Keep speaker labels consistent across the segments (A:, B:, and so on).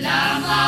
A: La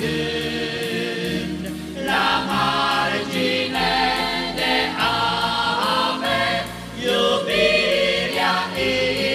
A: gând La margine de ave Iubirea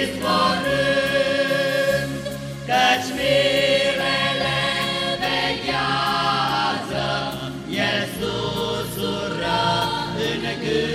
A: izvorând Căci mirele veghează El în gând.